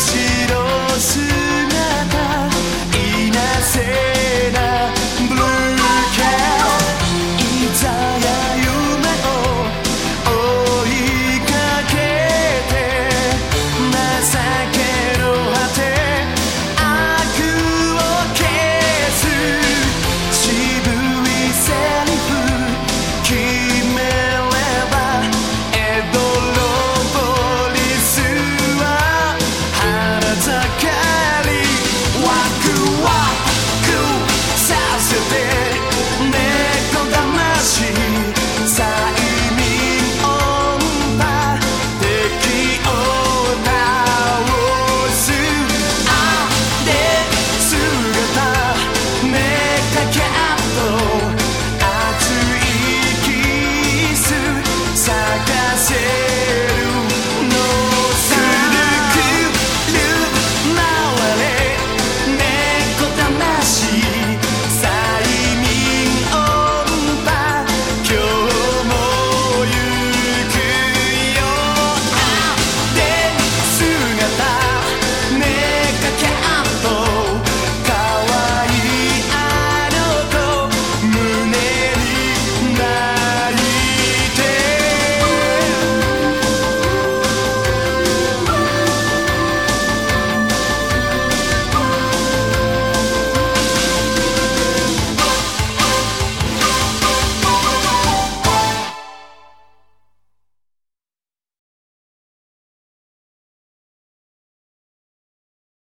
sim